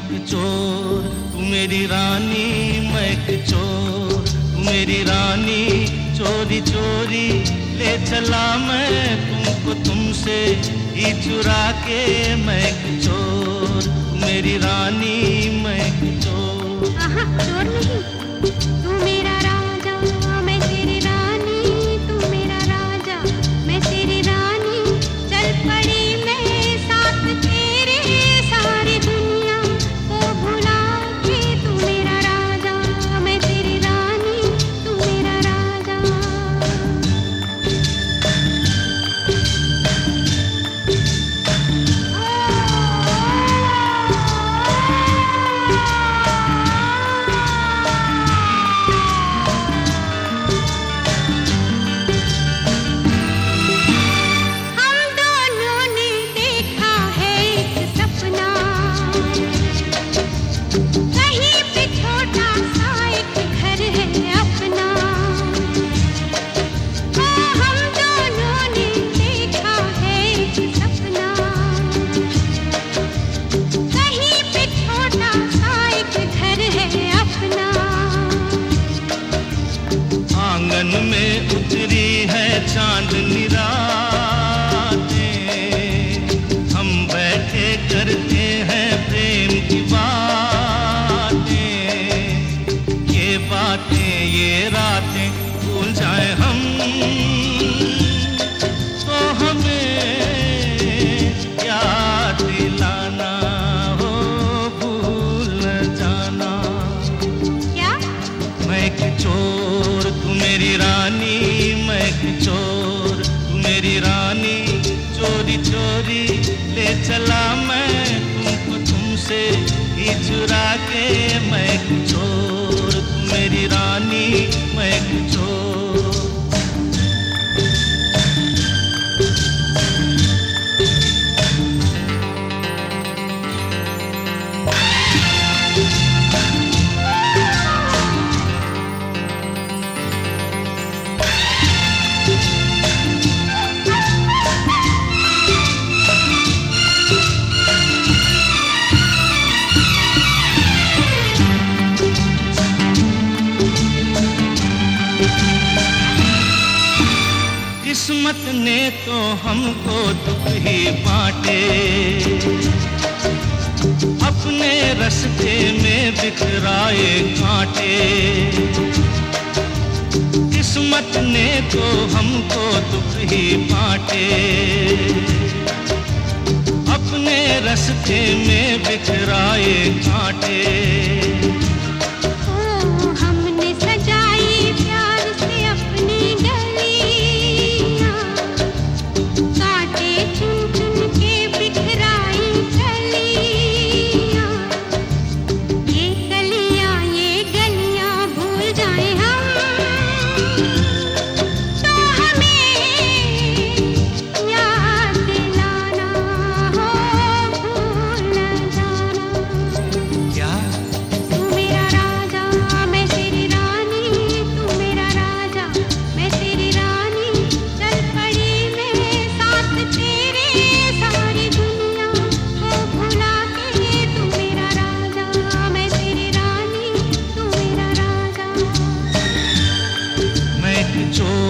Mac चोर, तू मेरी रानी मैक चोर। तू मेरी रानी, चोरी चोरी, ले चला मैं तुमको तुमसे। ही चुरा के मैक चोर मेरी रानी मैक चोर। चोर नहीं? चांदनी निराते। हम बैठे करते हैं प्रेम की बातें। ये बातें ये रातें चोरी ले चला मैं तुमको तुमसे ही चुरा के मैं चोर, मेरी रानी मैं चोर। किस्मत ने तो हमको दुख ही बांटे। अपने रास्ते में बिखराए कांटे। किस्मत ने तो हमको दुख ही बांटे। अपने रस्ते में बिखराए कांटे। मैं